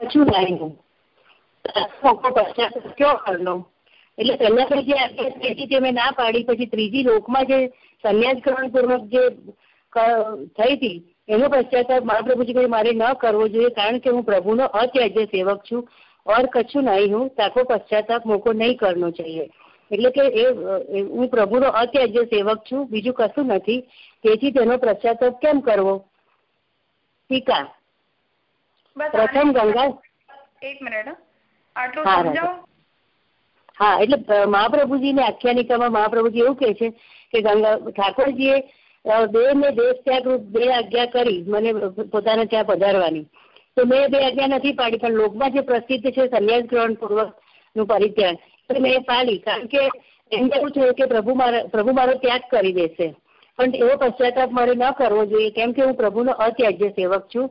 હજુ નહીં પશ્ચાત કયો કરલો એટલે પહેલા તો જે અભ્યાસ પેઢી જે મેં ના પાડી પછી ત્રીજી લોકમાં જે સંન્યાસ ગ્રહણ પૂર્વક જે થઈ હતી એનો પશ્ચાતાપ મહાપ્રભુજી કોઈ મારે ન કરવો જોઈએ કારણ કે હું પ્રભુનો અત્યાજ્ય સેવક છું ઓર કશું નહીં હું, તાકો પશ્ચાતાપ મોકો નહીં કરવો જોઈએ. એટલે કે એ, હું પ્રભુનો અત્યાજ્ય સેવક છું, બીજું કશું નથી. તેથી તેનો પશ્ચાતાપ કેમ કરવો? ટીકા. પ્રથમ ગંગા એક મિનિટ આટલું સમજાવો. હા એટલે મહાપ્રભુજી ને આખ્યાનિકામાં મહાપ્રભુજી એવું કે છે કે ગંગા ઠાકોરજીએ બે ને દેશ ત્યાગ રૂપ બે આજ્ઞા કરી મને પોતાને ત્યાં પધારવાની. તો મેં બે આજ્ઞા નથી પાડી પણ લોકમાં જે પ્રસિદ્ધ છે સંન્યાસ ગ્રહણ પૂર્વકનું પરિત્યાગ તો મેં પાડી કારણ કે એમ એવું છે કે પ્રભુ મારા પ્રભુ મારો ત્યાગ કરી દેશે. પણ એવો પશ્ચાતાપ મારે ન કરવો જોઈએ કેમ કે હું પ્રભુનો અત્યાજ્ય સેવક છું.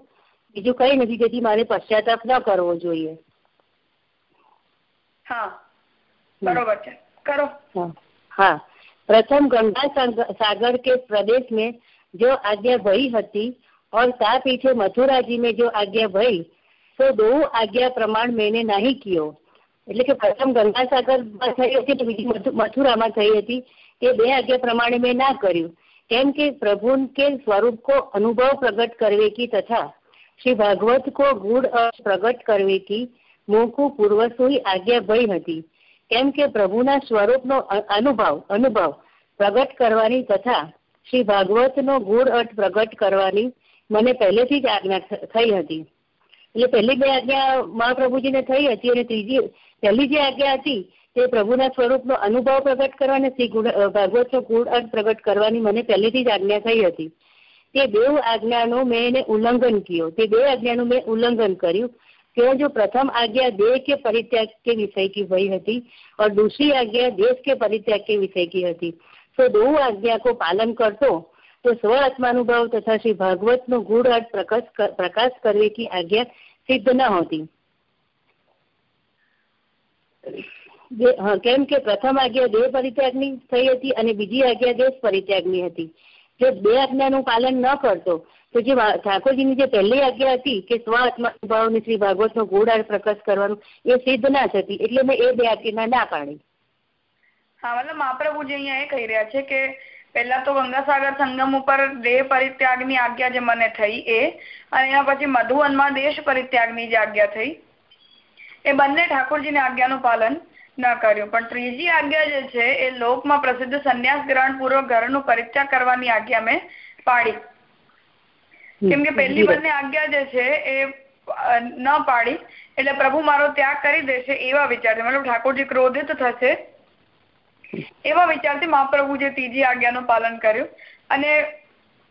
બીજું કઈ નથી તેથી મારે પશ્ચાતાપ ન કરવો જોઈએ હા બરોબર છે કરો હા प्रथम गंगा सागर के प्रदेश में जो आज्ञा भई હતી और ता पीछे मथुरा जी में जो आज्ञा भई तो दो आज्ञा प्रमाण मैंने नहीं कियो એટલે કે પ્રથમ ગંગાસાગર થઈ હતી તો બીજી મથુરામાં થઈ હતી તે બે આજ્ઞા પ્રમાણે મેં ના કર્યું કેમ કે પ્રભુ કે સ્વરૂપ को अनुभव प्रकट करवे की तथा श्री भागवत को गुड़ प्रकट करवे की મોકુ પૂર્વસુઈ આજ્ઞા ભય હતી કેમ કે પ્રભુના સ્વરૂપનો અનુભવ અનુભવ પ્રગટ કરવાની તથા શ્રી ભાગવતનો ગુણ અર્થ પ્રગટ કરવાની મને પહેલેથી જ આજ્ઞા થઈ હતી એટલે પહેલી બે આજ્ઞા મહાપ્રભુજીને થઈ હતી અને ત્રીજી પહેલી જે આજ્ઞા હતી તે પ્રભુના સ્વરૂપનો અનુભવ પ્રગટ કરવાની શ્રી ભાગવતનો ગુણ અર્થ પ્રગટ કરવાની મને પહેલેથી જ આજ્ઞા થઈ હતી તે બે આજ્ઞાનું મેં એને ઉલ્લંઘન કર્યો તે બે આજ્ઞાનું મેં ઉલ્લંઘન કર્યું क्यों जो प्रथम आज्ञा देह के परित्याग के विषय की वही હતી और दूसरी आज्ञा देश के परित्याग के विषय की હતી तो दो आज्ञा को पालन करतो तो स्व आत्मानुभव तथा श्री भागवत નો ગુણ અર્થ પ્રકાશ પ્રકાશ કરવે की आज्ञा સિદ્ધ ન હોતી કેમ કે પ્રથમ આજ્ઞા દેહ પરિત્યાગની થઈ હતી અને બીજી આજ્ઞા દેશ પરિત્યાગની હતી જો બે આજ્ઞાનું પાલન ન કરતો. તો જે ઠાકોરજીની જે પહેલી આજ્ઞા હતી કે સ્વ આત્માનુભાવ ને શ્રી ભાગવત નો ગોળ પ્રકાશ કરવાનું, એ સિદ્ધ ના થતી. એટલે મેં એ બે આજ્ઞા ના પાડી. હા, મતલબ મહાપ્રભુજી અહીંયા એ કહી રહ્યા છે કે પહેલા તો ગંગાસાગર સંગમ ઉપર દેહ પરિત્યાગની આજ્ઞા જે મને થઈ એ, અને એના પછી મધુવનમાં દેશ પરિત્યાગની જે આજ્ઞા થઈ, એ બંને ઠાકોરજીની આજ્ઞાનું પાલન ન કર્યું. પણ ત્રીજી આજ્ઞા જે છે એ લોકમાં પ્રસિદ્ધ સંન્યાસ ગ્રહણ પૂર્વક ઘરનું પરિત્યાગ કરવાની આજ્ઞા મેં પાડી. કેમ કે પહેલી બંને આજ્ઞા જે છે એ ન પાડી. એટલે પ્રભુ મારો ત્યાગ કરી દેશે એવા વિચારથી. મતલબ ઠાકોરજી ક્રોધિત થશે એવા વિચારથી મહાપ્રભુ જે ત્રીજી આજ્ઞાનું પાલન કર્યું. અને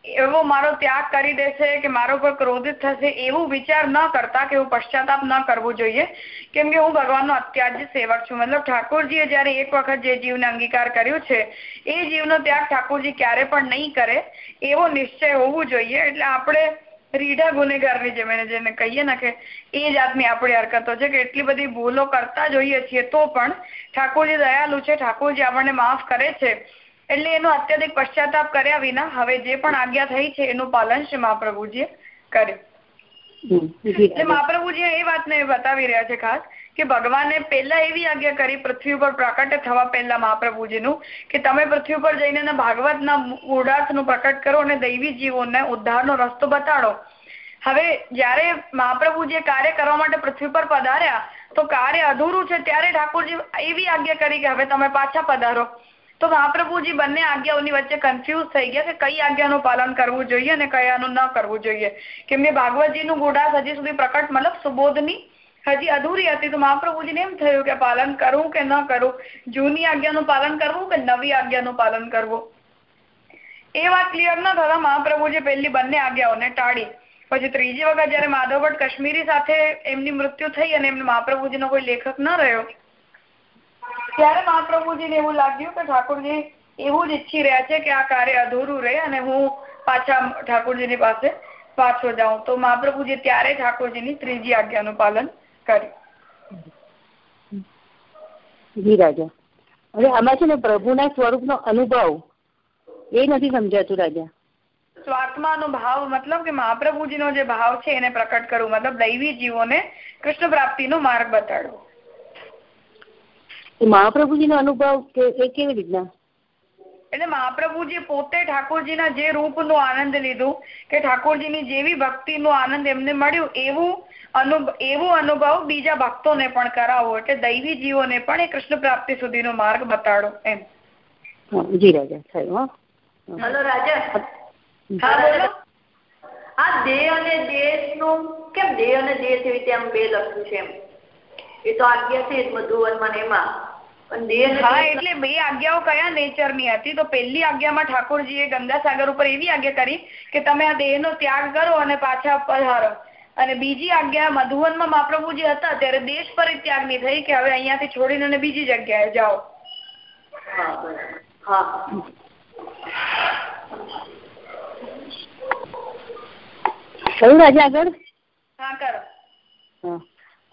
એવો મારો ત્યાગ કરી દેશે કે મારો પર ક્રોધિત થશે એવું વિચાર ન કરતા કે હું પશ્ચાતાપ ન કરવું જોઈએ. કેમ કે હું ભગવાનનો અત્યાજ સેવક છું. મતલબ ઠાકોરજીએ જયારે એક વખત જે જીવને અંગીકાર કર્યો છે, એ જીવનો ત્યાગ ઠાકોરજી ક્યારે પણ નહીં કરે એવો નિશ્ચય હોવું જોઈએ. એટલે આપણે રીઢા ગુનેગારની જેમ એને જેને કહીએ ને કે એ જાતની આપણી હરકતો છે કે એટલી બધી ભૂલો કરતા જોઈએ છીએ તો પણ ઠાકોરજી દયાલુ છે. ઠાકોરજી આપણને માફ કરે છે. એટલે એનો અત્યધિક પશ્ચાતાપ કર્યા વિના હવે જે પણ આજ્ઞા થઈ છે એનું પાલન શ્રી મહાપ્રભુજીએ કર્યું. એટલે મહાપ્રભુજી એ વાતને બતાવી રહ્યા છે ખાસ કે ભગવાને પહેલા એવી આજ્ઞા કરી પૃથ્વી ઉપર પ્રકટ થવા પહેલા મહાપ્રભુજીનું કે તમે પૃથ્વી ઉપર જઈને ભાગવતના નું પ્રકટ કરો અને દૈવી જીવોને ઉદ્ધારનો રસ્તો બતાડો. હવે જયારે મહાપ્રભુજીએ કાર્ય કરવા માટે પૃથ્વી પર પધાર્યા તો કાર્ય અધૂરું છે ત્યારે ઠાકોરજી એવી આજ્ઞા કરી કે હવે તમે પાછા પધારો. તો મહાપ્રભુજી બંને આજ્ઞાઓની વચ્ચે કન્ફ્યુઝ થઈ ગયા કે કઈ આજ્ઞાનું પાલન કરવું જોઈએ અને કયાનું ન કરવું જોઈએ. કેમ કે ભાગવતજીનું ગુડાસ હજી સુધી પ્રકટ, મતલબ સુબોધની હજી અધૂરી હતી. તો મહાપ્રભુજીને એમ થયું કે પાલન કરવું કે ન કરવું જૂની આજ્ઞાનું પાલન કરવું કે નવી આજ્ઞાનું પાલન કરવું? એ વાત ક્લિયર ન થતા મહાપ્રભુજી પહેલી બંને આજ્ઞાઓને ટાળી. પછી ત્રીજી વખત જયારે માધવ ભટ્ટ કાશ્મીરી સાથે એમની મૃત્યુ થઈ અને એમને મહાપ્રભુજીનો કોઈ લેખક ન રહ્યો ત્યારે મહાપ્રભુજીને એવું લાગ્યું કે ઠાકોરજી એવું જ ઈચ્છી રહ્યા છે કે આ કાર્ય અધૂરું રહે અને હું પાછા ઠાકોરજીની પાસે પાછો જાઉં. તો મહાપ્રભુજી ત્યારે ઠાકોરજીની ત્રીજી આજ્ઞાનું પાલન કર્યું. જી રાજા. હવે આમાં છે ને પ્રભુના સ્વરૂપનો અનુભવ એ નથી સમજાતું રાજા. સ્વાત્માનો ભાવ મતલબ કે મહાપ્રભુજીનો જે ભાવ છે એને પ્રકટ કરવું મતલબ દૈવી જીવોને કૃષ્ણ પ્રાપ્તિનો માર્ગ બતાડવો. મહાપ્રભુજીનો અનુભવ કેવી રીતના? એટલે મહાપ્રભુજી પોતે ઠાકોરજીના જે રૂપનું આનંદ લીધું કે ઠાકોરજીની જેવી ભક્તિનું આનંદ એમને મળ્યું એવું એવું અનુભવ બીજા ભક્તોને પણ કરાવો એટલે દૈવી જીવોને પણ એ કૃષ્ણ પ્રાપ્તિ સુધીનો માર્ગ બતાડો એમ. જી રાજા હલો રાજા. હા બોલો. આ દેહ અને દેશનું કેમ દેહ અને દેશ એવી રીતે આમ બે લખ્યું છે એમ? એ તો આજ્ઞા છે મધુવનમાં એમાં. હા એટલે બે આજ્ઞાઓ કયા નેચરની હતી? તો પહેલી આજ્ઞામાં ઠાકોરજીએ ગંગાસાગર ઉપર એવી આજ્ઞા કરી કે તમે આ દેહનો ત્યાગ કરો અને પાછા પધારો. અને બીજી આજ્ઞા મધુવનમાં મહાપ્રભુજી હતા ત્યારે દેશ પરિત્યાગની થઈ કે હવે અહિયાંથી છોડીને બીજી જગ્યાએ જાઓ. હા કરો.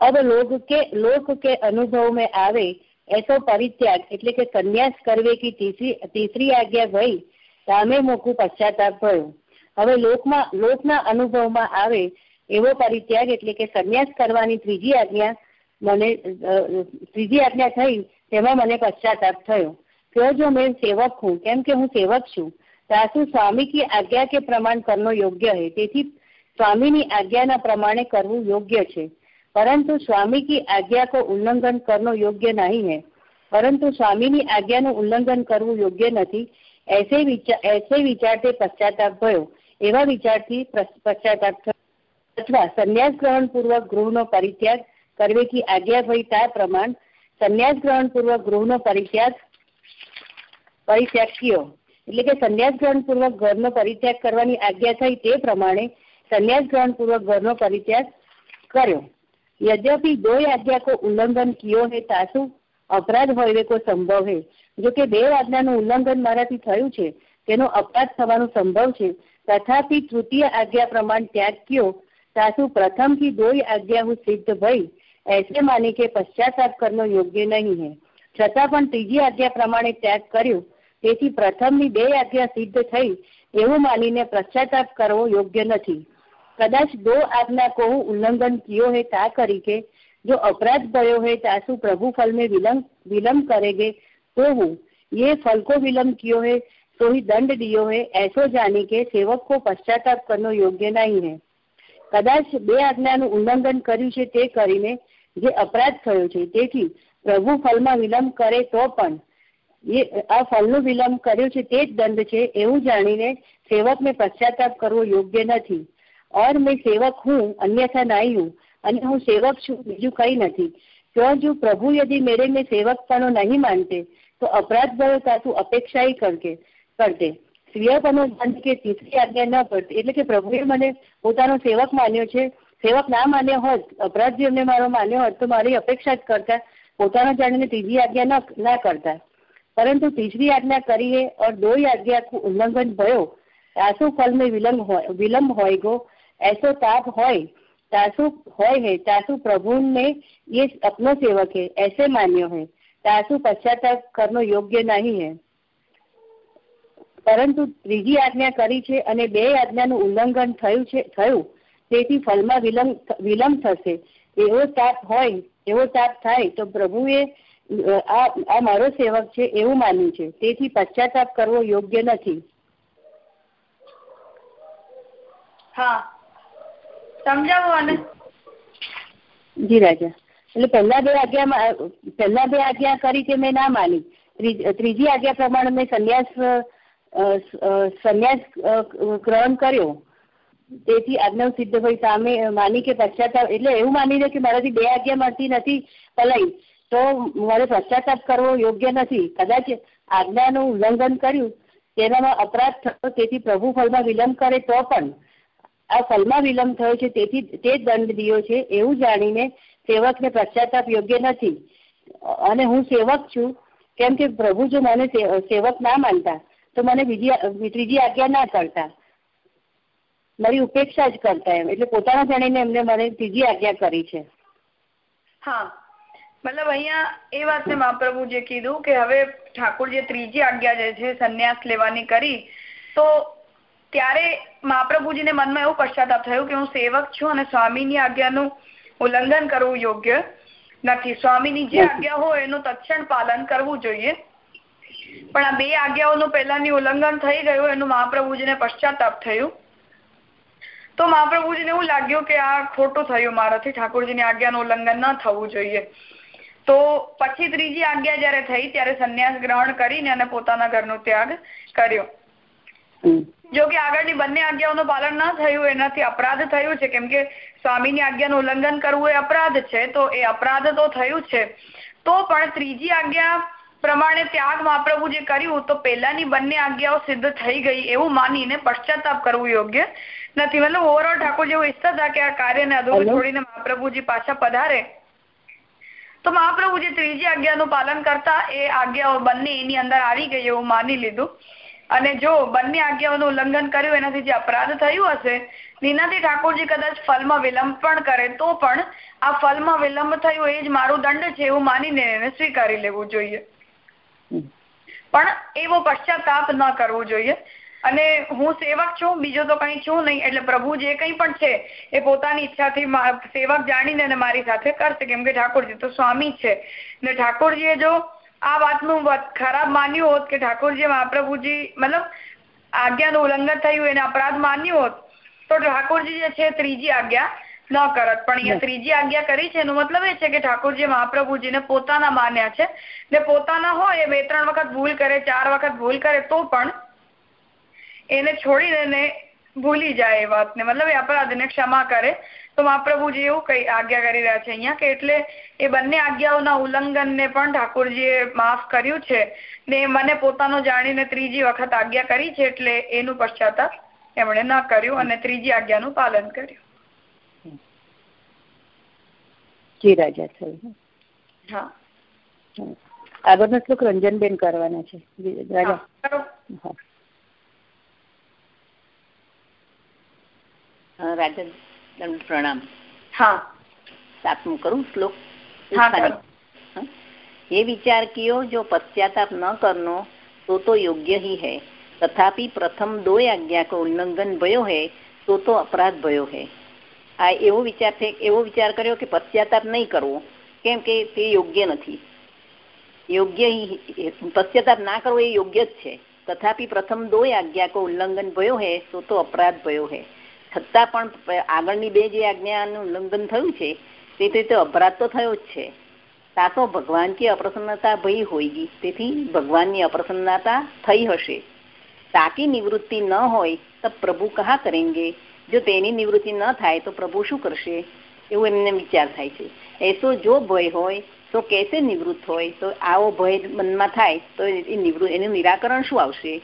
अब लोग के लोक के अनुभव में आवे ऐसो परित्याग એટલે કે સંન્યાસ કરવે કી તીસરી તીસરી આજ્ઞા ભઈ સામે મોકું પશ્ચાતાપ ભયો હવે લોકમાં લોકના અનુભવમાં આવે એવો પરિત્યાગ એટલે કે સંન્યાસ કરવાની ત્રીજી આજ્ઞા મને ત્રીજી આજ્ઞા થઈ તેમાં મને પશ્ચાતાપ થયો તો જો મેં સેવક હું કેમ કે હું સેવક છું સાસુ સ્વામી કી આજ્ઞા કે પ્રમાણ કરનો યોગ્ય હે તેથી સ્વામીની આજ્ઞાના પ્રમાણે કરવું યોગ્ય છે परंतु स्वामी की आज्ञा को उल्लंघन करना योग्य नहीं है परंतु स्वामी ની આજ્ઞાનું ઉલ્લંઘન કરવું યોગ્ય નથી ऐसे विचार ऐसे विचारते पश्चाताप भयो એવા વિચારથી પશ્ચાતાપ અથવા સંન્યાસ ગ્રહણ પૂર્વક ગૃહનો પરિત્યાગ કરવે કી આજ્ઞા ભઈ તા પ્રમાણ સંન્યાસ ગ્રહણ પૂર્વક ગૃહનો પરિત્યાગ પરિત્યાગ કયો એટલે કે સંન્યાસ ગ્રહણ પૂર્વક ઘરનો પરિત્યાગ કરવાની આજ્ઞા થઈ તે પ્રમાણે સંન્યાસ ગ્રહણ પૂર્વક ઘરનો પરિત્યાગ કર્યો यद्यपि दो आज्ञा को उल्लंघन कियो है तासु અપરાધ હોય કોઈ સંભવ હે જો કે બે આજ્ઞાનું ઉલ્લંઘન મારાથી થયું છે તેનો અપરાધ થવાનો સંભવ છે તથાપિ તૃતીય આજ્ઞા પ્રમાણ ત્યાગ ક્યો તાસુ પ્રથમ की दो आज्ञा હું સિદ્ધ ભઈ ऐसे माने કે પશ્ચાતાપ કરનો યોગ્ય નહીં હે છતાં પણ ત્રીજી આજ્ઞા પ્રમાણે ત્યાગ કર્યો તેથી પ્રથમની બે આજ્ઞા સિદ્ધ થઈ એવું માનીને પશ્ચાતાપ કરવો યોગ્ય નથી कदाच दो आज्ञा को उल्लंघन कियो है ता करके जो अपराध भयो है तासु प्रभु फल में विलंब विलंब करेगे तो हूँ ये फल को विलंब कियो है तो ही दंड दियो है ऐसो जाने के सेवक को पश्चाताप करनो योग्य नहीं है કદાચ બે આજ્ઞાનું ઉલ્લંઘન કર્યું છે તે કરીને જે અપરાધ થયો છે તેથી પ્રભુ ફલમાં વિલંબ કરે તો પણ એ આ ફલનો વિલંબ કર્યો છે તે જ દંડ છે એવું જાણીને સેવકને પશ્ચાતાપ કરવો યોગ્ય નથી और मैं सेवक हूँ अन्यथा नहीं हूँ અને હું સેવક છું બીજું કઈ નથી તો જો પ્રભુ યદि मेरे में સેવકપણો નહીં માનતે તો અપરાધ ભયો તાતું અપેક્ષા કરકે કરતે સ્વીયપનો દંડ કે તીસરી આજ્ઞા ન પડતી એટલે કે પ્રભુએ મને પોતાનો સેવક માન્યો છે સેવક ના માન્યો હોત અપરાધ જે એમને મારો માન્યો હોત તો મારી અપેક્ષા જ કરતા પોતાનો જાણીને ત્રીજી આજ્ઞા ના કરતા પરંતુ तीसरी આજ્ઞા કરીએ और दो आज्ञा को उल्लंघन भयो तासु फल में विलंब હોય વિલંબ હોય ગો ऐसो ताप હોય तासु હોય है तासु प्रभु ने ये अपनो सेवक है ऐसे मान्यो है तासु पश्चाताप करनो योग्य नहीं है પરંતુ ત્રીજી આજ્ઞા કરી છે અને બે આજ્ઞાનું ઉલ્લંઘન થયું છે થયું તેથી ફલમાં વિલંબ વિલંબ થશે એવો તાપ હોય એવો તાપ થાય તો પ્રભુએ આ આ મારો સેવક છે એવું માન્યું છે તેથી પશ્ચાતાપ કરવો યોગ્ય નથી હા સમજાવો જી રાજા. એટલે પહેલા બે આજ્ઞામાં પહેલા બે આજ્ઞા કરી કે મેં ના માની. ત્રીજી આજ્ઞા પ્રમાણે મેં સંન્યાસ સંન્યાસ ગ્રહણ કર્યો. તેથી આજ્ઞા સિદ્ધ ભાઈ સામે માની કે પશ્ચાતાપ, એટલે એવું માની લે કે મારાથી બે આજ્ઞા મળતી નથી પલાઈ, તો મારે પશ્ચાતાપ કરવો યોગ્ય નથી. કદાચ આજ્ઞાનું ઉલ્લંઘન કર્યું, તેનામાં અપરાધ થયો, તેથી પ્રભુ ફળમાં વિલંબ કરે તો પણ આ ફલમાં વિલંબ થયો છે, તેથી તે દંડ દિયો છે, એવું જાણીને સેવકને પશ્ચાતાપ યોગ્ય નથી. અને હું સેવક છું, કેમ કે પ્રભુ જો મને સેવક ના માનતા, તો મને બીજી, ત્રીજી આજ્ઞા ના કરતા. મારી ઉપેક્ષા જ કરતા એમ, એટલે પોતાના જાણીને એમને મને ત્રીજી આજ્ઞા કરી છે. હા. મતલબ અહીંયા એ વાતને મહાપ્રભુ જે કીધું કે હવે ઠાકોર જે ત્રીજી આજ્ઞા જે છે, સંન્યાસ લેવાની કરી, તો ત્યારે મહાપ્રભુજીને મનમાં એવું પશ્ચાતાપ થયું કે હું સેવક છું અને સ્વામીની આજ્ઞાનું ઉલ્લંઘન કરવું યોગ્ય નથી. સ્વામીની જે આજ્ઞા હોય એનું તત્ક્ષણ પાલન કરવું જોઈએ. પણ આ બે આજ્ઞાઓનું પહેલાની ઉલ્લંઘન થઈ ગયું એનું મહાપ્રભુજીને પશ્ચાતાપ થયું. તો મહાપ્રભુજીને એવું લાગ્યું કે આ ખોટું થયું મારાથી ઠાકોરજીની આજ્ઞાનું ઉલ્લંઘન ન થવું જોઈએ. તો પછી ત્રીજી આજ્ઞા જયારે થઈ ત્યારે સંન્યાસ ગ્રહણ કરીને અને પોતાના ઘરનો ત્યાગ કર્યો. જો કે આગળની બંને આજ્ઞાઓનું પાલન ન થયું એનાથી અપરાધ થયું છે. કેમ કે સ્વામીની આજ્ઞાનું ઉલ્લંઘન કરવું એ અપરાધ છે તો એ અપરાધ તો થયું છે. તો પણ ત્રીજી આજ્ઞા પ્રમાણે ત્યાગ મહાપ્રભુ જે કર્યું તો પહેલાની બંને આજ્ઞાઓ સિદ્ધ થઈ ગઈ એવું માનીને પશ્ચાતાપ કરવું યોગ્ય નથી. મતલબ ઓવરઓલ ઠાકોર જેવું ઈચ્છતા હતા કે આ કાર્યને અધૂરું છોડીને મહાપ્રભુજી પાછા પધારે. તો મહાપ્રભુજી ત્રીજી આજ્ઞાનું પાલન કરતા એ આજ્ઞાઓ બંને એની અંદર આવી ગઈ એવું માની લીધું. અને જો બંને આજ્ઞાઓનું ઉલ્લંઘન કર્યું એનાથી જે અપરાધ થયું હશે નીનાથી ઠાકોરજી કદાચ ફલમાં વિલંબ પણ કરે તો પણ આ ફલમાં વિલંબ થયું એ જ મારું દંડ છે એવું માનીને એને સ્વીકારી લેવું જોઈએ. પણ એવો પશ્ચાતાપ ન કરવું જોઈએ. અને હું સેવક છું બીજો તો કઈ છું નહીં એટલે પ્રભુ જે કંઈ પણ છે એ પોતાની ઈચ્છાથી સેવક જાણીને મારી સાથે કરશે કેમ કે ઠાકોરજી તો સ્વામી છે. ને ઠાકોરજીએ જો આ વાતનું ખરાબ માન્યું હોત કે ઠાકોરજી મહાપ્રભુજી મતલબ આજ્ઞાનું ઉલ્લંઘન થયું એને અપરાધ માન્યું હોત તો ઠાકોરજી જે છે ત્રીજી આજ્ઞા ન કરત. પણ અહીંયા ત્રીજી આજ્ઞા કરી છે એનો મતલબ એ છે કે ઠાકોરજી મહાપ્રભુજીને પોતાના માન્યા છે. ને પોતાના હોય એ બે ત્રણ વખત ભૂલ કરે ચાર વખત ભૂલ કરે તો પણ એને છોડીને ભૂલી જાય એ વાતને. મતલબ એ અપરાધને ક્ષમા કરે. તો મહાપ્રભુજી એવું કઈ આજ્ઞા કરી રહ્યા છે અહીંયા કે એટલે એ બંને આજ્ઞાઓના ઉલ્લંઘનને પણ ઠાકોરજીએ માફ કર્યું છે ને મને પોતાનો જાણીને ત્રીજી વખત આજ્ઞા કરી છે એટલે એનું પશ્ચાતાપ એમણે ન કર્યું અને ત્રીજી આજ્ઞાનું પાલન કર્યું. જી રાજા થયું હા. આગળનો શ્લોક રંજનબેન કરવાના છે. રાજા. રાજા. પ્રણામ હા સાતમું કરું શ્લોક हाँ ये विचार कियो जो पश्चाताप न करनो तो तो योग्य ही है तथापि प्रथम दो आज्ञा को उल्लंघन भयो है તો તો અપરાધ ભયો હે આ એવો વિચાર છે એવો વિચાર કર્યો કે પશ્ચાતાપ નહીં કરવો કેમ કે તે યોગ્ય નથી યોગ્ય પશ્ચાતાપ ના કરવો એ યોગ્ય જ છે તથાપી પ્રથમ દો આજ્ઞા કો ઉલ્લંઘન ભયો હે તો તો અપરાધ ભયો હે છતાં પણ આગળની બે જે આજ્ઞાનું ઉલ્લંઘન થયું છે, તે તો અપરાધ તો થયો જ છે. તા તો ભગવાન કે અપ્રસન્નતા ભઈ હોયગી તેથી ભગવાનની અપ્રસન્નતા થઈ હશે. તાકી નિવૃત્તિ ન હોય, તો પ્રભુ કહા કરેંગે? જો તેની નિવૃત્તિ ન થાય, તો પ્રભુ શું કરશે? એવું એમને વિચાર થાય છે. એસો જો ભય હોય, તો કેસે નિવૃત્ત હોય? તો આવો ભય મનમાં થાય, તો એ નિવૃત્ત એનું નિરાકરણ શું આવશે?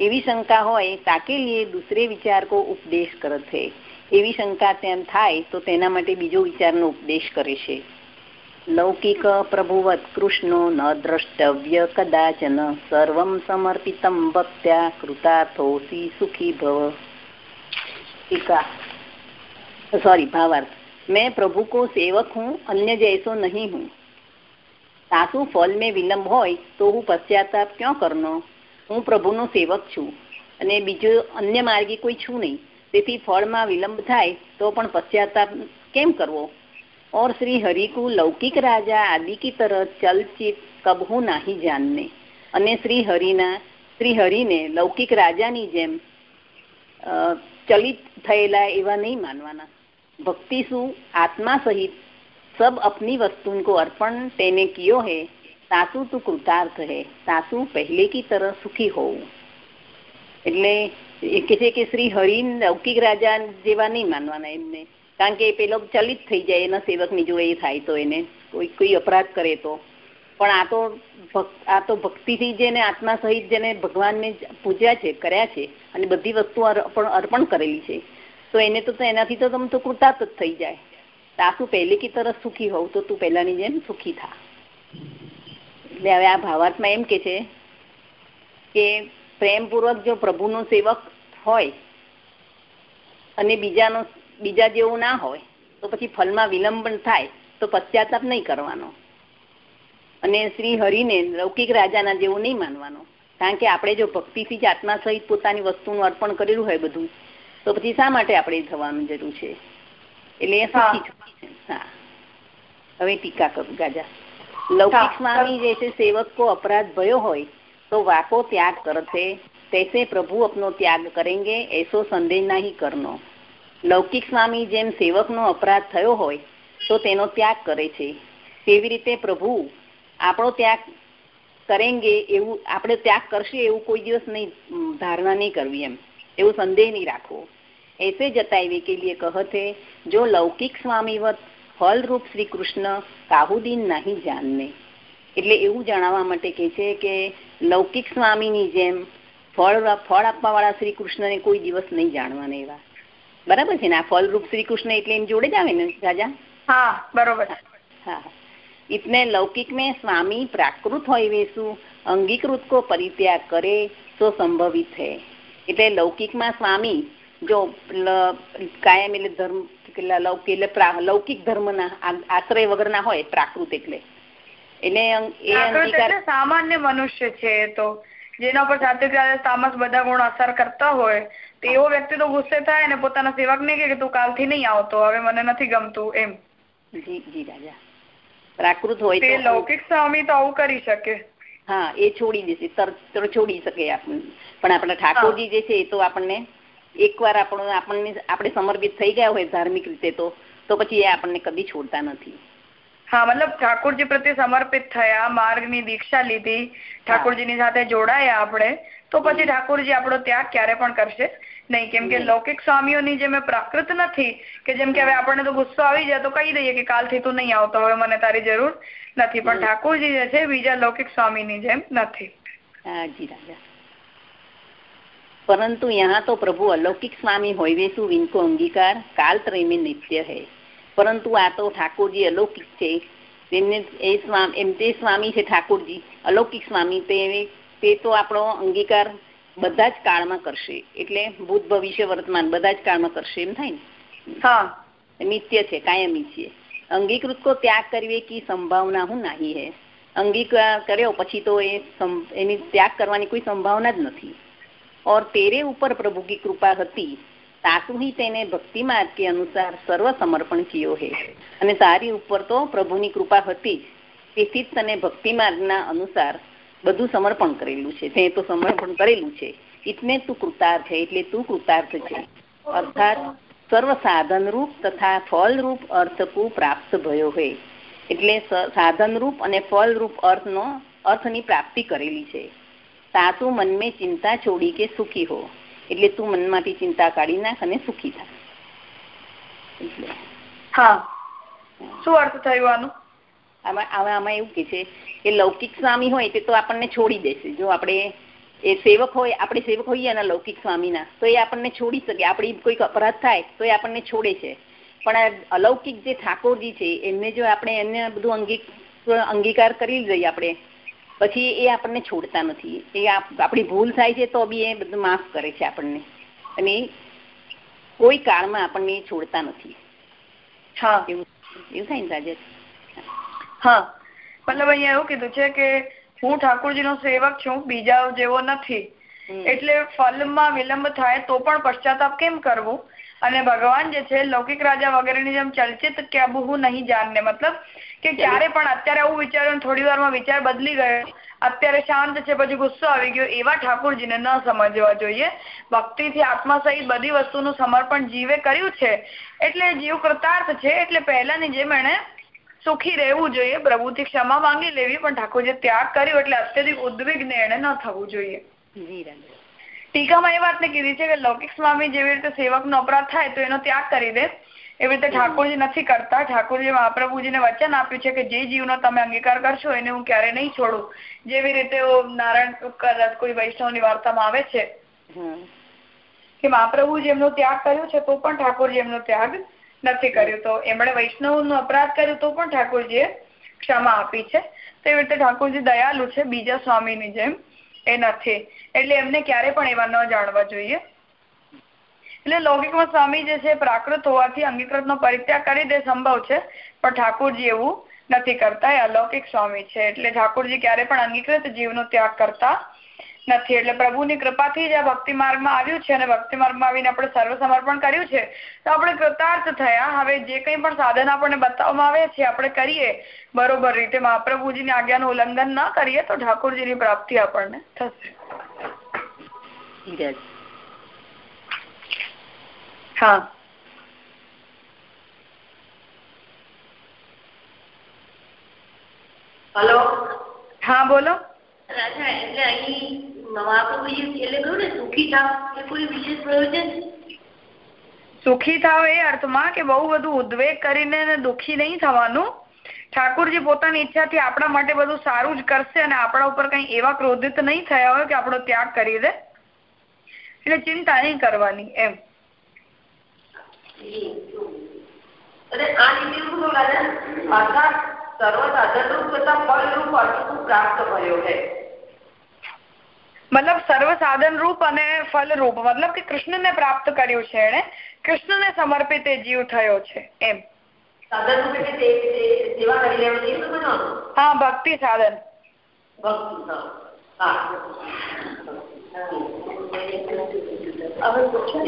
એવી શંકા હોય તાકે લીએ દૂસરે વિચાર કો ઉપદેશ કરતે એવી શંકા તેમ થાય, તો તેના માટે બીજો વિચારનો ઉપદેશ કરે છે. લૌકિક પ્રભુવત કૃષ્ણો ન દ્રષ્ટવ્ય કદાચન, સર્વમ સમર્પિતમ ભક્ત્યા કૃતાર્થોસી સુખી ભવ. ટીકા. સોરી ભાવાર્થ. મેં પ્રભુ કો સેવક હું, અન્ય જૈસો નહીં હું. સાસુ ફલ મેં વિલંબ હોય, તો હું પશ્ચાતાપ ક્યો કરનો? હું પ્રભુનો સેવક છું અને બીજો અન્ય માર્ગી કોઈ છું નહીં. તેથી ફળમાં વિલંબ થાય તો પણ પશ્ચાતાપ કેમ કરવો? ઓર શ્રી હરિકુ લૌકિક રાજા આદિ કી તરફ ચલચિત કબહુ નાહી જાનને. અને શ્રી હરિના, શ્રી હરિને લૌકિક રાજાની જેમ ચલિત થયેલા એવા નહીં માનવાના. ભક્તિ શું? આત્મા સહિત સબ અપની વસ્તુન કો અર્પણ તેને કિયો હે? सासु તું કૃતાર્થ હે સાસુ પહેલે કી તરફ સુખી હોવું એટલે એ કે છે કે શ્રી હરિ લૌકિક રાજા જેવા નહીં માનવાના એમને. કારણ કે પેલો ચલિત થઈ જાય, એના સેવકની જો એ થાય તો એને. કોઈ કોઈ અપરાધ કરે તો. પણ આ તો આ તો ભક્તિથી જેને આત્મા સહિત જેને ભગવાનને પૂજ્યા છે, કર્યા છે, અને બધી વસ્તુ અર્પણ કરેલી છે. તો એને તો એનાથી તો તમે તો કૃતાર્થ જ થઈ જાય. સાસુ પહેલી કી તરફ સુખી હોવ તો તું પહેલાની જેમ સુખી થા. એટલે હવે આ ભાવાર્થમાં એમ કે છે કે પ્રેમપૂર્વક જો પ્રભુનો સેવક હોય અને બીજાનો બીજા જેવું ના હોય તો પછી ફલમાં વિલંબન થાય તો પશ્ચાતાપ નહીં કરવાનો. અને શ્રી હરિને લૌકિક રાજાના જેવું નહીં માનવાનો. કારણ કે આપણે જો ભક્તિથી જ આત્મા સહિત પોતાની વસ્તુનું અર્પણ કરેલું હોય બધું તો પછી શા માટે આપણે થવાનું જરૂર છે? એટલે એ હા. હવે ટીકા કરું ગાજા. લૌકિક સ્વામી જે છે સેવક કો અપરાધ ભયો હોય તો વાકો ત્યાગ કરશે તૈસે પ્રભુ અપનો ત્યાગ કરેંગે એસો સંદેહ નહીં કરનો લૌકિક સ્વામી જેમ સેવકનો અપરાધ થયો હોય તો તેનો ત્યાગ કરે છે તેવી રીતે પ્રભુ આપણો ત્યાગ કરેંગે એવું આપણે ત્યાગ કરશે એવું કોઈ દિવસ નહીં ધારણા નહીં કરવી એમ એવું સંદેહ નહીં રાખવો ऐसे जतावे के लिए कहते जो लौकिक સ્વામીવત ફલરૂપ શ્રી કૃષ્ણ કાહુદીન નહીં જાણને એટલે એવું જણાવવા માટે કે છે કે લૌકિક સ્વામીની જેમ ફળ ફળ આપવા વાળા શ્રી કૃષ્ણને કોઈ દિવસ નહીં જાણવાના એવા બરાબર છે ને આ ફલરૂપ શ્રી કૃષ્ણ એટલે એમ જોડે જ આવે ને રાજા હા બરોબર હા इतने लौकिक में स्वामी प्राकृत હોય વેસુ અંગીકૃત કો પરિત્યાગ કરે તો સંભવિત है એટલે લૌકિકમાં સ્વામી જો કાયમ એટલે ધર્મ લૌકિક એટલે લૌકિક ધર્મના આશ્રય વગરના હોય પ્રાકૃત એટલે. એટલે સામાન્ય મનુષ્ય છે તો. જેના પર સાત્વિક તામસ બધા ગુણ અસર કરતા હોય તો એવો વ્યક્તિ તો ગુસ્સે થાય ને પોતાના સેવક ને કે તું કાલથી નહીં આવતો હવે મને નથી ગમતું એમ. જી જી રાજા. પ્રાકૃત હોય તો લૌકિક સ્વામી તો આવું કરી શકે. હા એ છોડી દેશે તરત છોડી શકે આપણને પણ આપણા ઠાકોરજી જે છે એ તો આપણને એકવાર આપણો આપણને આપણે સમર્પિત થઈ ગયા હોય ધાર્મિક રીતે તો તો પછી એ આપણને કદી છોડતા નથી. હા મતલબ ઠાકોરજી પ્રત્યે સમર્પિત થયા માર્ગની દીક્ષા લીધી ઠાકોરજીની સાથે જોડાયા આપણે તો પછી ઠાકોરજી આપણો ત્યાગ ક્યારે પણ કરશે? નહીં કેમ કે લૌકિક સ્વામીઓની જેમ પ્રાકૃત નથી કે જેમ કે હવે આપણને તો ગુસ્સો આવી જાય તો કહી દઈએ કે કાલથી તું નહીં આવતો હવે મને તારી જરૂર નથી. પણ ઠાકોરજી જે છે બીજા લૌકિક સ્વામીની જેમ નથી. હાજી રાજા. परंतु यहाँ પ્રભુ અલૌકિક સ્વામી હોય होइवे શું વિનકો અંગીકાર કાલ ત્રયમે નિત્ય હે. પરંતુ આ તો ઠાકોરજી અલૌકિક છે. તેમને એ સ્વામી એમ તે સ્વામી છે ઠાકોરજી અલૌકિક સ્વામી. તે તે તો આપણો અંગીકાર બધા જ કાળમાં કરશે. એટલે ભૂત ભવિષ્ય વર્તમાન બધા જ કાળમાં કરશે એમ થાય ને? હા. નિત્ય છે કાયમી છે. અંગીકૃત કો ત્યાગ કરીએ કે સંભાવના હું નાહી હે. અંગીકાર કર્યો પછી તો એ એની ત્યાગ કરવાની કોઈ સંભાવના જ નથી. और तेरे ऊपर प्रभु की कृपा હતી તાતું ही તેને ભક્તિ માર્ગ કે અનુસાર સર્વ સમર્પણ કિયો હે અને તારી ઉપર તો પ્રભુની કૃપા હતી તેથી જ તને ભક્તિ માર્ગના અનુસાર બધું સમર્પણ કરેલું છે તે તો સમર્પણ કરેલું છે ઇતને તું કૃતાર્થ છે એટલે તું કૃતાર્થ છે અર્થાત સર્વ સાધન રૂપ તથા ફળ રૂપ અર્થકુ પ્રાપ્ત ભયો હોય એટલે સાધન રૂપ અને ફળ રૂપ અર્થનો અર્થની પ્રાપ્તિ કરેલી છે તાતું મનમે ચિંતા છોડી કે સુખી હો. એટલે તું મનમાંથી ચિંતા કાઢી નાખ અને સુખી થા. હા. શું અર્થ થયો આનો? આમાં આમાં એવું કે છે કે લૌકિક સ્વામી હોય તે તો આપણને છોડી દેશે. જો આપણે એ સેવક હોય આપણે સેવક હોઈએ અને લૌકિક સ્વામીના તો એ આપણને છોડી શકે. આપણી કોઈક અપરાધ થાય તો એ આપણને છોડે છે. પણ અલૌકિક જે ઠાકોરજી છે એમને જો આપણે એમને બધું અંગી અંગીકાર કરી લઈએ આપણે પછી એ આપણને છોડતા નથી. એ આપણી ભૂલ થાય છે તો બી એ બધું માફ કરે છે આપણને. અને કોઈ કાળમાં આપણને છોડતા નથી. હા. એવું એવું થાય ને રાજેશ હા. મતલબ અહીંયા એવું કીધું છે કે હું ઠાકોરજી નો સેવક છું બીજા જેવો નથી. એટલે ફલમાં વિલંબ થાય તો પણ પશ્ચાતાપ કેમ કરવું? અને ભગવાન જે છે લૌકિક રાજા વગેરેની જેમ ચર્ચિત કે હું નહીં જાણને. મતલબ કે ક્યારે પણ અત્યારે આવું વિચાર્યું થોડી વારમાં વિચાર બદલી ગયો. અત્યારે શાંત છે પછી ગુસ્સો આવી ગયો. એવા ઠાકોરજીને ન સમજવા જોઈએ. ભક્તિથી આત્મા સહિત બધી વસ્તુનું સમર્પણ જીવે કર્યું છે. એટલે જીવ કૃતાર્થ છે એટલે પહેલાની જેમ એને સુખી રહેવું જોઈએ. પ્રભુથી ક્ષમા માંગી લેવી પણ ઠાકોરજી ત્યાગ કર્યો એટલે અત્યધિક ઉદ્વિગ્ન એને ન થવું જોઈએ. ટીકામાં એ વાતને કીધી છે કે લૌકિક સ્વામી જેવી રીતે સેવકનો અપરાધ થાય તો એનો ત્યાગ કરી દે. એવી રીતે ઠાકોરજી નથી કરતા. ઠાકોરજી મહાપ્રભુજીને વચન આપ્યું છે કે જે જીવનો તમે અંગીકાર કરશો એને હું ક્યારે નહીં છોડું. જેવી રીતે નારાયણ કોઈ વૈષ્ણવની વાર્તામાં આવે છે કે મહાપ્રભુજી એમનો ત્યાગ કર્યો છે તો પણ ઠાકોરજી એમનો ત્યાગ નથી કર્યો. તો એમણે વૈષ્ણવ નો અપરાધ કર્યો તો પણ ઠાકોરજીએ ક્ષમા આપી છે. તેવી રીતે ઠાકોરજી દયાલુ છે બીજા સ્વામીની જેમ. એ નથી. એટલે એમને ક્યારે પણ એવા ન જાણવા જોઈએ. એટલે લૌકિકમાં સ્વામી જે છે, પ્રાકૃત હોવાથી અંગીકૃત નો પરિત્યાગ કરી દે સંભવ છે, પણ ઠાકોરજી એવું નથી કરતા. એ અલૌકિક સ્વામી છે, એટલે ઠાકોરજી ક્યારે પણ અંગીકૃત જીવનો ત્યાગ કરતા નથી. એટલે પ્રભુની કૃપાથી જ આ ભક્તિ માર્ગમાં આવ્યું છે અને ભક્તિ માર્ગમાં આવીને આપણે સર્વ સમર્પણ કર્યું છે. તો આપણે કૃતાર્થ થયા. હવે જે કંઈ પણ સાધન આપણને બતાવવામાં આવે છે, આપણે કરીએ. બરોબર રીતે મહાપ્રભુજીની આજ્ઞાનું ઉલ્લંઘન ન કરીએ તો ઠાકોરજીની પ્રાપ્તિ આપણને થશે. હા હેલો હા બોલો. રાજા એટલે અહીં મહાપ્રભુજી એટલે કહ્યું ને સુખી થાવ એ કોઈ વિશેષ પ્રયોજન? સુખી થાવ એ અર્થમાં કે બહુ બધું ઉદ્વેગ કરીને દુઃખી નહીં થવાનું. ઠાકોરજી પોતાની ઈચ્છાથી આપણા માટે બધું સારું જ કરશે અને આપણા ઉપર કઈ એવા ક્રોધિત નહીં થયા હોય કે આપણો ત્યાગ કરી દે. એટલે ચિંતા નહીં કરવાની એમ. અને આ રીતે એવું રાજા અર્થાત સર્વ તથા ફલરૂપ અર્થ પ્રાપ્ત થયો મતલબ સર્વ સાધન રૂપ અને ફલ રૂપ મતલબ કે કૃષ્ણને પ્રાપ્ત કર્યું છે એને કૃષ્ણને સમર્પિત એ જીવ થયો છે એમ. હા ભક્તિ સાધન. ભક્તિ હા. હવે પૂછો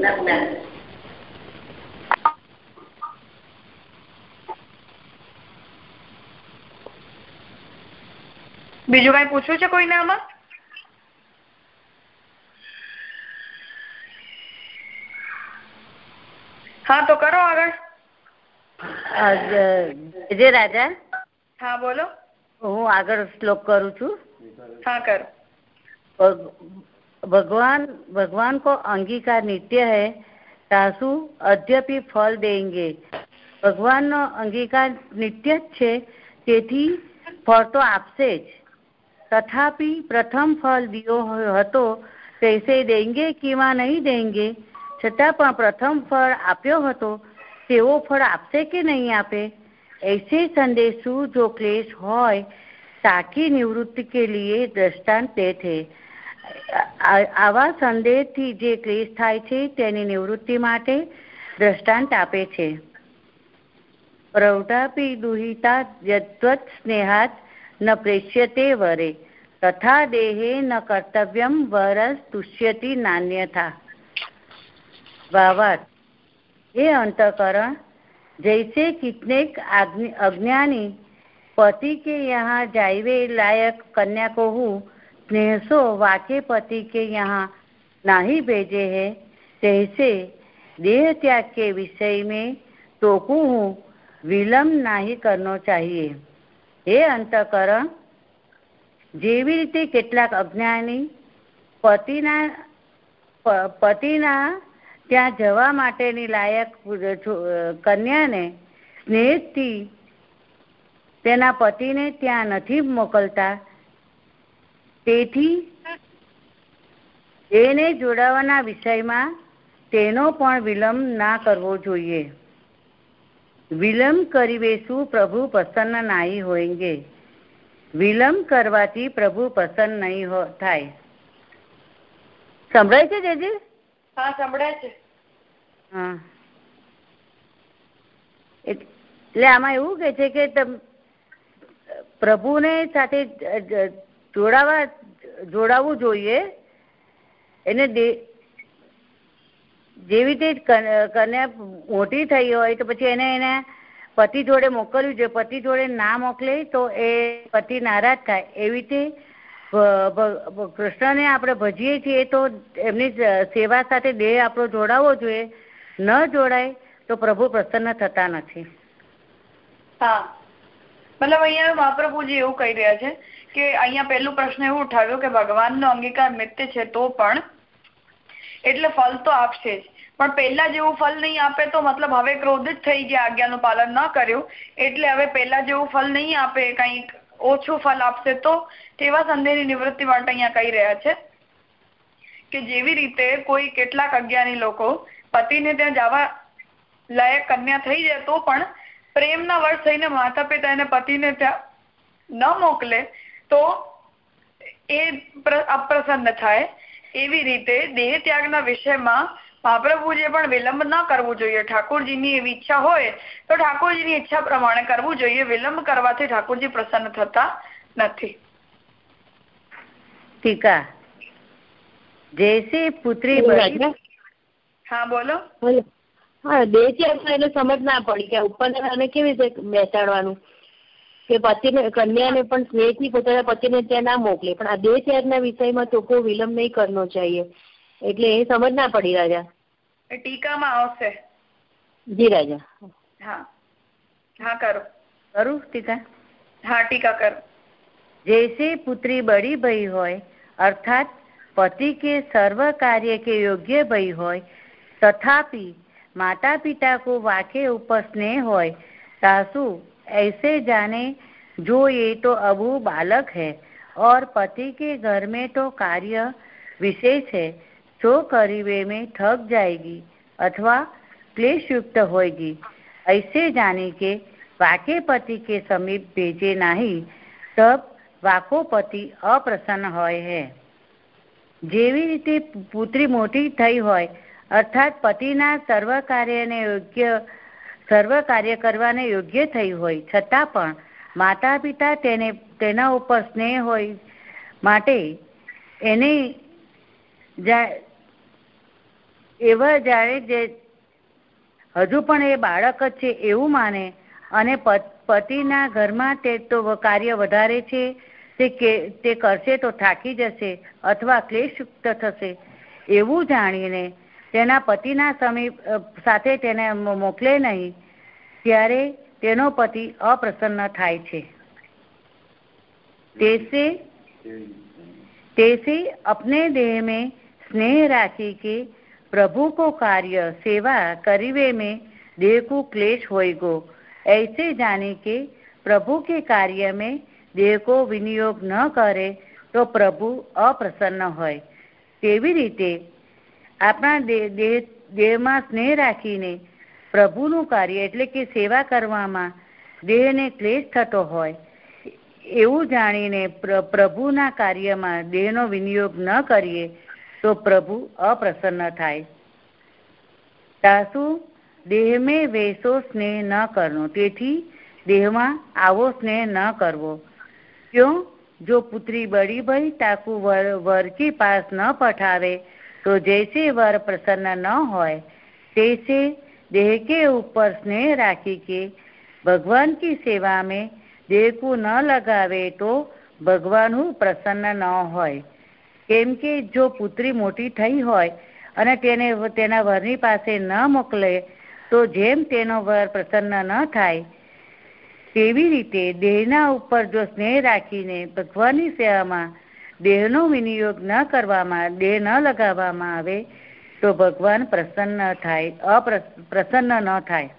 ના બીજું કઈ પૂછવું છે કોઈને આમાં? હા તો કરો આગળ. જે રાજા? હા બોલો. હું આગળ શ્લોક કરું છું. હા કરો भगवान भगवान को अंगीकार नित्य है सासु अद्यपि ફળ દેંગે ભગવાનનો અંગીકાર નિત્ય જ છે તેથી ફળ તો આપશે જ તથાપિ પ્રથમ ફળ દિયો હતો તૈસે દેંગે કિંવા નહીં દેંગે છતાં પણ પ્રથમ ફળ આપ્યો હતો તેવો ફળ આપશે કે નહીં આપે ऐसे संदेशु जो क्लेश હોય ताकि निवृत्ति के लिए दृष्टांत दे थे આવા સંદેહથી જે ક્લેશ થાય છે તેની નિવૃત્તિ માટે દ્રષ્ટાંત આપે છે પ્રૌઢાપી દુહિતા યદ્વત સ્નેહાત ન પ્રેષ્યતે વરે તથા દેહે ન કર્તવ્યમ વરસ તુષ્યતિ નાન્યથા भावार्थ हे अंतकरण जैसे कितने अज्ञानी पति के यहाँ जाइवे लायक कन्या को हूँ स्नेहसो वाके पति के यहाँ नहीं भेजे है तैसे देह त्याग के विषय में टोकू हूँ વિલંબ નહીં કરનો ચાહીએ એ અંતકરણ જેવી રીતે કેટલાક અજ્ઞાની પતિના પતિના ત્યાં જવા માટેની લાયક કન્યાને સ્નેહથી તેના પતિને ત્યાં નથી મોકલતા. તેથી એને જોડાવાના વિષયમાં તેનો પણ વિલંબ ના કરવો જોઈએ. વિલંબ કરીવેશું પ્રભુ પ્રસન્ન નહીં હોયંગે? વિલંબ કરવાથી પ્રભુ પ્રસન્ન નહીં થાય. સંભળાય છે જેજી? હા સંભળાય છે. હા. એટલે આમાં એવું કે છે કે પ્રભુને સાથે જોડાવા જોડાવવું જોઈએ. એને જેવી રીતે કન્યા મોટી થઈ હોય તો પછી એને એને પતિ જોડે મોકલવી જોઈએ. પતિ જોડે ના મોકલે તો એ પતિ નારાજ થાય. એવી રીતે કૃષ્ણને આપણે ભજીએ છીએ તો એમની સેવા સાથે દેહ આપણો જોડાવો જોઈએ. ન જોડાય તો પ્રભુ પ્રસન્ન થતા નથી. હા. મતલબ અહીંયા મહાપ્રભુજી એવું કહી રહ્યા છે કે અહીંયા પહેલું પ્રશ્ન એવું ઉઠાવ્યો કે ભગવાનનો અંગીકાર નિત્ય છે તો પણ એટલે ફલ તો આપશે જ. પણ પહેલા જેવું ફલ નહીં આપે તો મતલબ હવે ક્રોધિત થઈ ગયા, આજ્ઞાનું પાલન ન કર્યું. એટલે હવે પહેલા જેવું ફલ નહીં આપે, કંઈક ઓછું ફલ આપશે તો તેવા સંદેહની નિવૃત્તિ માટે અહીંયા કહી રહ્યા છે કે જેવી રીતે કોઈ કેટલાક અજ્ઞાની લોકો પતિને ત્યાં જવા લાયક કન્યા થઈ જાય તો પણ પ્રેમના વર્ષ થઈને માતા પિતા એને પતિને ત્યાં ન મોકલે તો એ અપ્રસન્ન થાય. એવી રીતે દેહ ત્યાગના વિષયમાં મહાપ્રભુજીએ પણ વિલંબ ન કરવું જોઈએ. ઠાકોરજીની એવી ઈચ્છા હોય તો ઠાકોરજીની ઈચ્છા પ્રમાણે કરવું જોઈએ. વિલંબ કરવાથી ઠાકોરજી પ્રસન્ન થતા નથી. ટીકા. જયસી પુત્રી હા બોલો. હા બે ચેર તો એટલે સમજ ના પડી કે ઉપરને કેવી રીતે બેસાડવાનું? કે પતિને કન્યાને પણ સ્નેહથી પોતાના પતિને ત્યાં ના મોકલે. પણ આ બે ચેરના વિષયમાં તો કોઈ વિલંબ નહીં કરવો ચાહીએ. એટલે એ સમજ ના પડી રાજા. ટીકામાં આવશે. જી રાજા. હા. હા કરો. કરું ટીકા? હા ટીકા કરો. જૈસે પુત્રી બળી ભઈ હોય અર્થાત પતિ કે સર્વ કાર્ય કે યોગ્ય ભઈ હોય તથાપી माता पिता को वाक्य ऊपर स्नेह હોય सासू ऐसे जाने जो ये तो अबू बालक है और पति के घर में तो कार्य विशेष है जो करीबे में थक जाएगी अथवा क्लेश युक्त होगी ऐसे जाने के वाके पति के समीप भेजे नहीं तब વાકો પતિ અપ્રસન્ન હોય હે જેવી રીતે પુત્રી મોટી થઈ હોય અર્થાત પતિના સર્વ કાર્યને યોગ્ય, સર્વ કાર્ય કરવાને યોગ્ય થઈ હોય. છતાં પણ માતા પિતા તેને, તેના ઉપર સ્નેહ હોય માટે એને એવા જાણે જે હજુ પણ એ બાળક જ છે એવું માને અને પતિના ઘરમાં તે તો કાર્ય વધારે છે, તે કે, તે કરશે તો થાકી જશે અથવા ક્લેશયુક્ત થશે એવું જાણીને તેના પતિના સમીપ સાથે તેને મોકલે નહીં ત્યારે તેનો પતિ અપ્રસન્ન થાય છે તેસે तेसे अपने देह में स्नेह राखी के प्रभु को कार्य सेवा करीवे में देह को क्लेश होएगो ऐसे जाने के प्रभु के कार्य में દેહ કો વિનિયોગ ન કરે તો પ્રભુ અપ્રસન્ન હોય તેવી રીતે આપણા દેહમાં સ્નેહ રાખીને પ્રભુનું કાર્ય એટલે કે સેવા કરવામાં દેહને ક્લેશ થતો હોય, એવું જાણીને પ્રભુના કાર્યમાં દેહનો વિનિયોગ ન કરીએ તો પ્રભુ અપ્રસન્ન થાય. દાસુ દેહ મેં વેસો સ્નેહ ન કરનો, તેથી દેહમાં આવો સ્નેહ ન કરવો. ક્યો? જો પુત્રી બડી ભઈ તાકુ વર વર પાસ ન પઠાવે पठावे तो जैसे वर प्रसन्न न હોય तैसे देह के ऊपर स्नेह राखी के भगवान की सेवा में देह को न लगावे तो ભગવાન પ્રસન્ન ન હોય કેમ કે જો પુત્રી મોટી થઈ હોય અને તેને તેના વરની પાસે ન મોકલે તો જેમ તેનો વર પ્રસન્ન ન થાય તેવી રીતે દેહના ઉપર જો સ્નેહ રાખીને ભગવાનની સેવામાં દેહનો વિનિયોગ ન કરવામાં, દેહ ન લગાવવામાં આવે, તો ભગવાન પ્રસન્ન થાય અપ્રસન્ન ન થાય.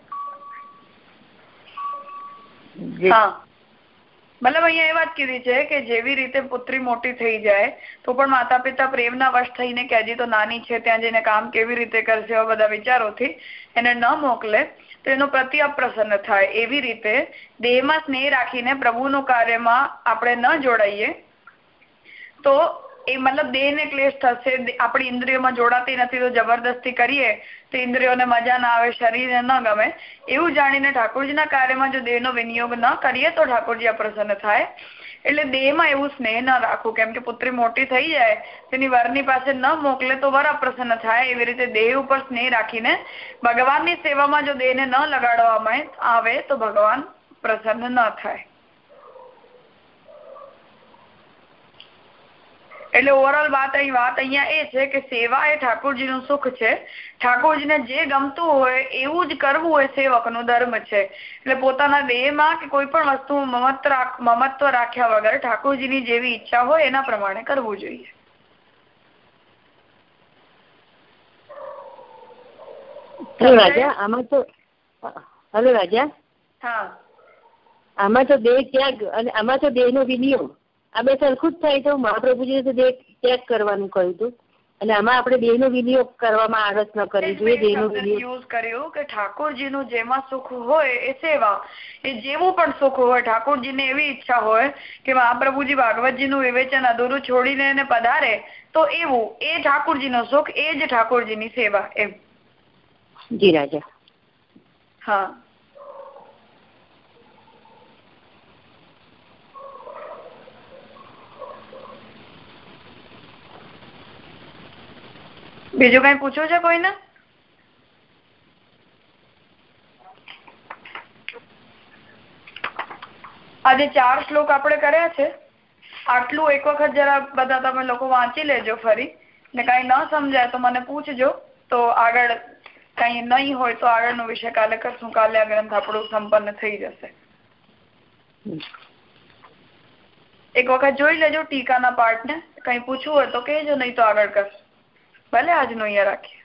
મતલબ અહીંયા એ વાત કીધી છે કે જેવી રીતે પુત્રી મોટી થઈ જાય, તો પણ માતા પિતા પ્રેમના વશ થઈને કે હજી તો નાની છે, ત્યાં જઈને કામ કેવી રીતે કરશે એવા બધા વિચારોથી એને ન મોકલે, તો એનો પ્રતિ અપ્રસન્ન થાય. એવી રીતે દેહમાં સ્નેહ રાખીને પ્રભુનું કાર્યમાં આપણે ન જોડાઈએ તો એ મતલબ દેહને ક્લેશ થશે. આપણી ઇન્દ્રિયોમાં જોડાતી નથી તો જબરદસ્તી કરીએ તો ઇન્દ્રિયોને મજા ના આવે, શરીરને ન ગમે. એવું જાણીને ઠાકોરજીના કાર્યમાં જો દેહનો વિનિયોગ ન કરીએ તો ઠાકોરજી અપ્રસન્ન થાય. એટલે દેહમાં એવું સ્નેહ ન રાખવું. કેમ કે પુત્રી મોટી થઈ જાય, તેની વરની પાસે ન મોકલે તો વર અપ્રસન્ન થાય. એવી રીતે દેહ ઉપર સ્નેહ રાખીને ભગવાનની સેવામાં જો દેહને ન લગાડવામાં આવે તો ભગવાન પ્રસન્ન ન થાય. એટલે ઓવરઓલ વાત અહીં વાત અહીંયા એ છે કે સેવા એ ઠાકોરજીનું સુખ છે. ઠાકોરજીને જે ગમતું હોય એવું જ કરવું હોય સેવકનો ધર્મ છે. એટલે પોતાના દેહમાં કે કોઈ પણ વસ્તુ મમત્વ રાખ્યા વગર ઠાકોરજીની જેવી ઈચ્છા હોય એના પ્રમાણે કરવું જોઈએ. રાજા આમાં તો હલો રાજા. હા. આમાં તો દેહ ત્યાગ અને આમાં તો દેહ નો વિનિયોગ. આ બે સરખું જ થાય તો મહાપ્રભુજીએ તો દેહ ત્યાગ કરવાનું કહ્યું હતું. અને આમાં આપણે દેહ નો વિનિયોગ કરવામાં આળસ ન કરવી જોઈએ દેહ નો યુઝ કર્યું કે ઠાકોરજીનું જેમાં સુખ હોય એ સેવા એ જેવું પણ સુખ હોય ઠાકોરજીને એવી ઈચ્છા હોય કે મહાપ્રભુજી ભાગવતજીનું વિવેચન અધૂરું છોડીને એને પધારે તો એવું એ ઠાકોરજીનો સુખ એ જ ઠાકોરજીની સેવા એમ. જી રાજા. હા. બીજું કઈ પૂછવું છે કોઈને? આજે ચાર શ્લોક આપણે કર્યા છે. આટલું એક વખત જરા બધા તમે લોકો વાંચી લેજો ફરી. ને કઈ ન સમજાય તો મને પૂછજો. તો આગળ કઈ નહીં હોય તો આગળનો વિષય કાલે કરશું. કાલે આ ગ્રંથ આપણું સંપન્ન થઈ જશે. એક વખત જોઈ લેજો ટીકાના પાર્ટ ને કઈ પૂછવું હોય તો કહેજો, નહીં તો આગળ કરશું. ભલે આજનો અહીંયા રાખીએ